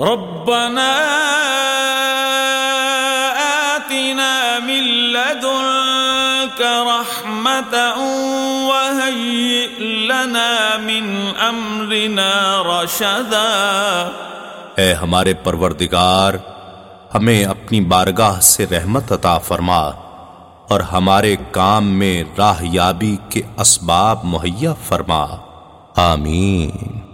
ربنا آتنا من لدنك رحمة وهيئ لنا من أمرنا رشدا. اے ہمارے پروردگار، ہمیں اپنی بارگاہ سے رحمت عطا فرما اور ہمارے کام میں راہ یابی کے اسباب مہیا فرما۔ آمین۔